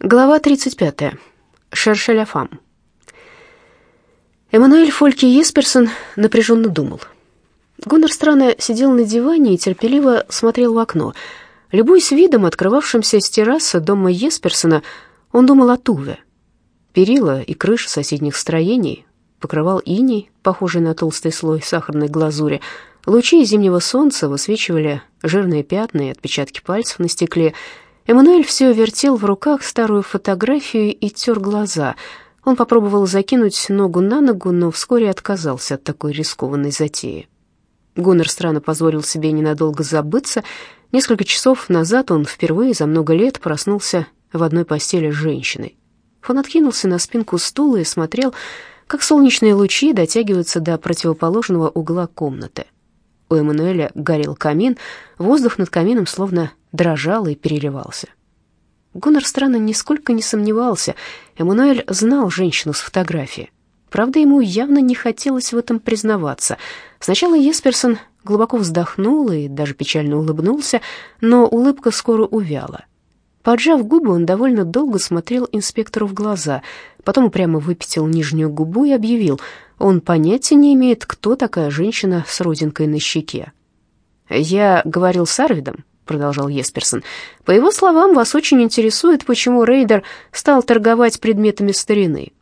Глава 35. Шершеляфам. Эммануэль Фольке Есперсон напряженно думал. Гуннер странно сидел на диване и терпеливо смотрел в окно. Любуясь видом, открывавшимся с террасы дома Есперсона, он думал о Туве. Перила и крыши соседних строений покрывал иней, похожий на толстый слой сахарной глазури. Лучи зимнего солнца высвечивали жирные пятна и отпечатки пальцев на стекле — Эммануэль все вертел в руках старую фотографию и тер глаза. Он попробовал закинуть ногу на ногу, но вскоре отказался от такой рискованной затеи. Гуннер странно позволил себе ненадолго забыться. Несколько часов назад он впервые за много лет проснулся в одной постели с женщиной. Он откинулся на спинку стула и смотрел, как солнечные лучи дотягиваются до противоположного угла комнаты. У Эммануэля горел камин, воздух над камином словно дрожал и переливался. Гуннер странно нисколько не сомневался. Эммануэль знал женщину с фотографии. Правда, ему явно не хотелось в этом признаваться. Сначала Есперсон глубоко вздохнул и даже печально улыбнулся, но улыбка скоро увяла. Поджав губы, он довольно долго смотрел инспектору в глаза, потом упрямо выпятил нижнюю губу и объявил, он понятия не имеет, кто такая женщина с родинкой на щеке. «Я говорил с Арвидом», — продолжал Есперсон. «По его словам, вас очень интересует, почему Рейдер стал торговать предметами старины».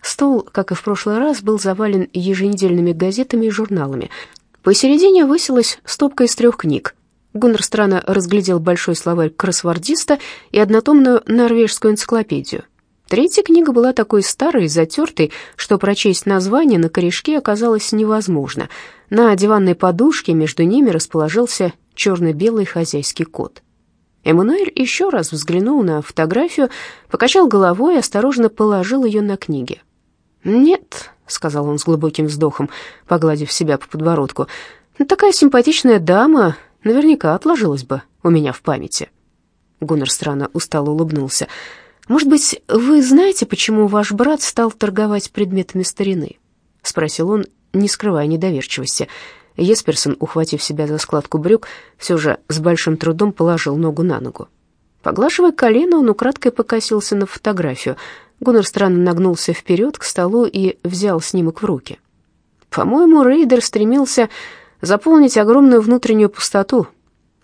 Стол, как и в прошлый раз, был завален еженедельными газетами и журналами. Посередине высилась стопка из трех книг. Гуннер странно разглядел большой словарь кроссвордиста и однотомную норвежскую энциклопедию. Третья книга была такой старой и затертой, что прочесть название на корешке оказалось невозможно. На диванной подушке между ними расположился черно-белый хозяйский кот. Эммануэль еще раз взглянул на фотографию, покачал головой и осторожно положил ее на книги. «Нет», — сказал он с глубоким вздохом, погладив себя по подбородку, «такая симпатичная дама наверняка отложилась бы у меня в памяти». Гуннер странно устало улыбнулся. «Может быть, вы знаете, почему ваш брат стал торговать предметами старины?» — спросил он, не скрывая недоверчивости. Есперсон, ухватив себя за складку брюк, все же с большим трудом положил ногу на ногу. Поглаживая колено, он украдкой покосился на фотографию. Гуннер странно нагнулся вперед к столу и взял снимок в руки. По-моему, Рейдер стремился заполнить огромную внутреннюю пустоту.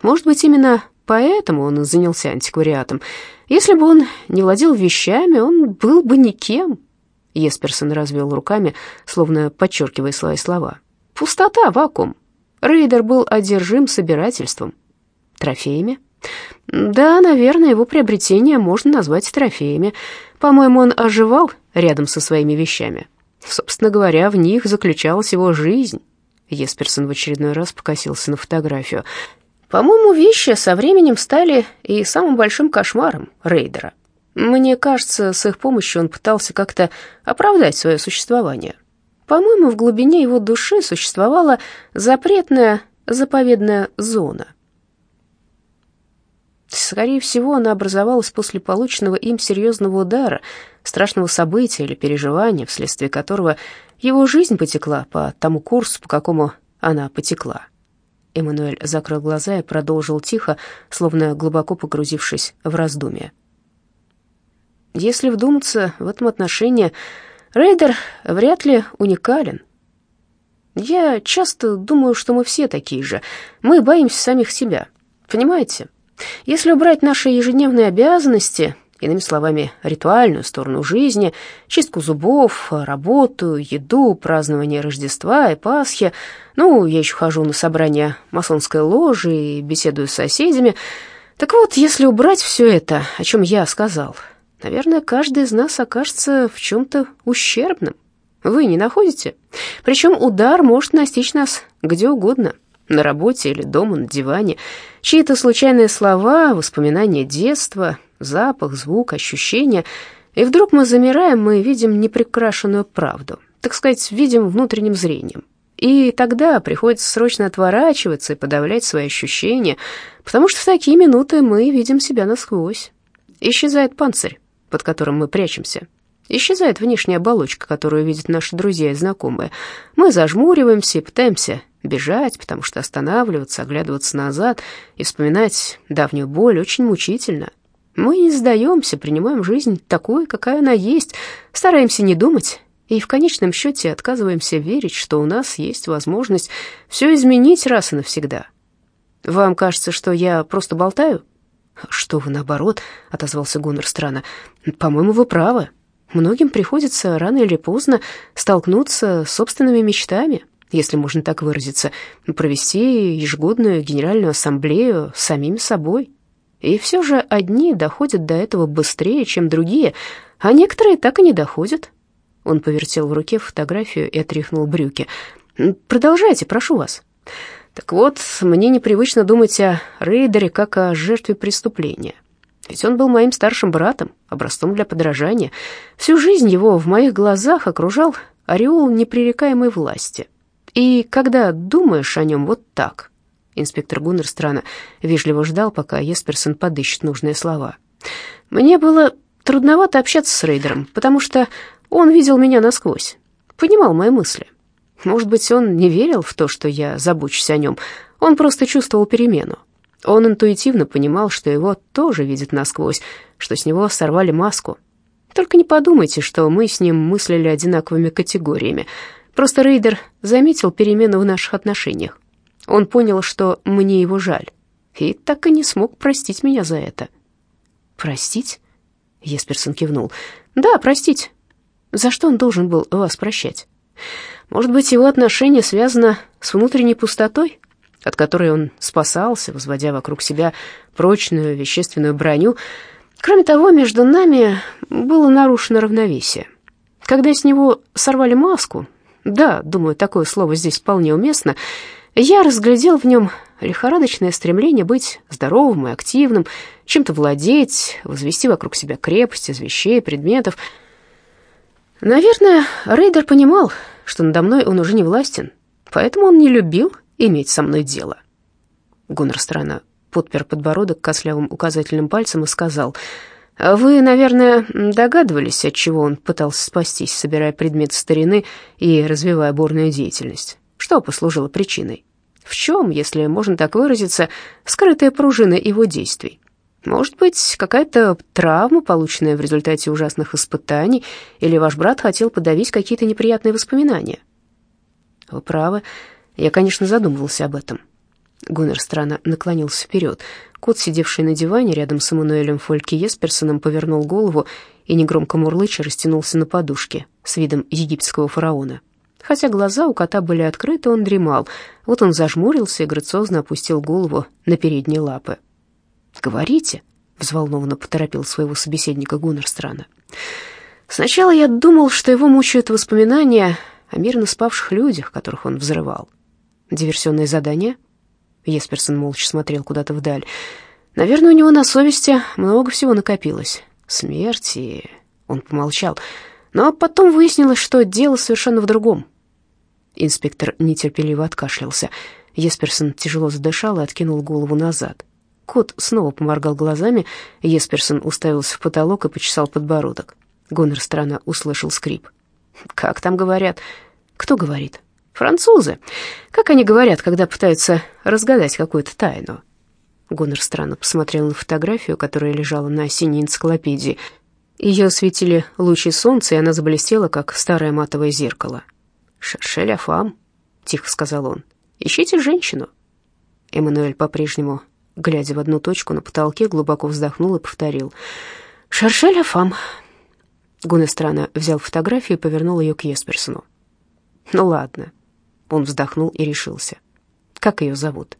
Может быть, именно поэтому он занялся антиквариатом. Если бы он не владел вещами, он был бы никем. Есперсон развел руками, словно подчеркивая свои слова. Пустота, вакуум. Рейдер был одержим собирательством. Трофеями? Да, наверное, его приобретение можно назвать трофеями. По-моему, он оживал рядом со своими вещами. Собственно говоря, в них заключалась его жизнь. Есперсон в очередной раз покосился на фотографию. По-моему, вещи со временем стали и самым большим кошмаром Рейдера. Мне кажется, с их помощью он пытался как-то оправдать свое существование. По-моему, в глубине его души существовала запретная, заповедная зона. Скорее всего, она образовалась после полученного им серьезного удара, страшного события или переживания, вследствие которого его жизнь потекла по тому курсу, по какому она потекла. Эммануэль закрыл глаза и продолжил тихо, словно глубоко погрузившись в раздумья. Если вдуматься в этом отношении, Рейдер вряд ли уникален. Я часто думаю, что мы все такие же. Мы боимся самих себя. Понимаете? Если убрать наши ежедневные обязанности, Иными словами, ритуальную сторону жизни, чистку зубов, работу, еду, празднование Рождества и Пасхи. Ну, я еще хожу на собрания масонской ложи и беседую с соседями. Так вот, если убрать все это, о чем я сказал, наверное, каждый из нас окажется в чем-то ущербным. Вы не находите? Причем удар может настичь нас где угодно, на работе или дома, на диване. Чьи-то случайные слова, воспоминания детства — запах, звук, ощущения. И вдруг мы замираем, мы видим неприкрашенную правду, так сказать, видим внутренним зрением. И тогда приходится срочно отворачиваться и подавлять свои ощущения, потому что в такие минуты мы видим себя насквозь. Исчезает панцирь, под которым мы прячемся. Исчезает внешняя оболочка, которую видят наши друзья и знакомые. Мы зажмуриваемся и пытаемся бежать, потому что останавливаться, оглядываться назад и вспоминать давнюю боль очень мучительно. Мы не сдаемся, принимаем жизнь такой, какая она есть, стараемся не думать и в конечном счете отказываемся верить, что у нас есть возможность все изменить раз и навсегда. Вам кажется, что я просто болтаю? Что вы, наоборот, — отозвался Гуннер странно. По-моему, вы правы. Многим приходится рано или поздно столкнуться с собственными мечтами, если можно так выразиться, провести ежегодную генеральную ассамблею с самими собой. И все же одни доходят до этого быстрее, чем другие, а некоторые так и не доходят. Он повертел в руке фотографию и отряхнул брюки. «Продолжайте, прошу вас». «Так вот, мне непривычно думать о Рейдере как о жертве преступления. Ведь он был моим старшим братом, образцом для подражания. Всю жизнь его в моих глазах окружал ореол непререкаемой власти. И когда думаешь о нем вот так...» Инспектор Гуннер вежливо ждал, пока Есперсон подыщет нужные слова. «Мне было трудновато общаться с Рейдером, потому что он видел меня насквозь, понимал мои мысли. Может быть, он не верил в то, что я забочусь о нем, он просто чувствовал перемену. Он интуитивно понимал, что его тоже видят насквозь, что с него сорвали маску. Только не подумайте, что мы с ним мыслили одинаковыми категориями. Просто Рейдер заметил перемену в наших отношениях. Он понял, что мне его жаль, и так и не смог простить меня за это. «Простить?» — Есперсон кивнул. «Да, простить. За что он должен был вас прощать? Может быть, его отношение связано с внутренней пустотой, от которой он спасался, возводя вокруг себя прочную вещественную броню. Кроме того, между нами было нарушено равновесие. Когда с него сорвали маску, да, думаю, такое слово здесь вполне уместно, я разглядел в нем лихорадочное стремление быть здоровым и активным, чем-то владеть, возвести вокруг себя крепость из вещей, предметов — Наверное, Рейдер понимал, что надо мной он уже не властен, поэтому он не любил иметь со мной дело. Гуннер странно подпер подбородок кослявым указательным пальцем и сказал, «Вы, наверное, догадывались, от чего он пытался спастись, собирая предметы старины и развивая бурную деятельность? Что послужило причиной? В чем, если можно так выразиться, скрытая пружина его действий?» Может быть, какая-то травма, полученная в результате ужасных испытаний, или ваш брат хотел подавить какие-то неприятные воспоминания. Вы правы. Я, конечно, задумывался об этом. Гуннер странно наклонился вперед. Кот, сидевший на диване рядом с Эммануэлем Фольке Есперсоном, повернул голову и негромко мурлыча растянулся на подушке с видом египетского фараона. Хотя глаза у кота были открыты, он дремал. Вот он зажмурился и грациозно опустил голову на передние лапы. «Говорите», — взволнованно поторопил своего собеседника Гуннерстрана. «Сначала я думал, что его мучают воспоминания о мирно спавших людях, которых он взрывал. Диверсионное задание?» Есперсон молча смотрел куда-то вдаль. «Наверное, у него на совести много всего накопилось. Смерть и...» Он помолчал. Но потом выяснилось, что дело совершенно в другом. Инспектор нетерпеливо откашлялся. Есперсон тяжело задышал и откинул голову назад. Кот снова поморгал глазами, Есперсон уставился в потолок и почесал подбородок. Гонор странно услышал скрип. «Как там говорят?» «Кто говорит?» «Французы. Как они говорят, когда пытаются разгадать какую-то тайну?» Гонор странно посмотрел на фотографию, которая лежала на синей энциклопедии. Ее осветили лучи солнца, и она заблестела, как старое матовое зеркало. «Шершеля фам», — тихо сказал он. «Ищите женщину». Эммануэль по-прежнему глядя в одну точку на потолке, глубоко вздохнул и повторил. «Шаршель Афам». Гунестрана взял фотографию и повернул ее к Есперсону. «Ну ладно». Он вздохнул и решился. «Как ее зовут?»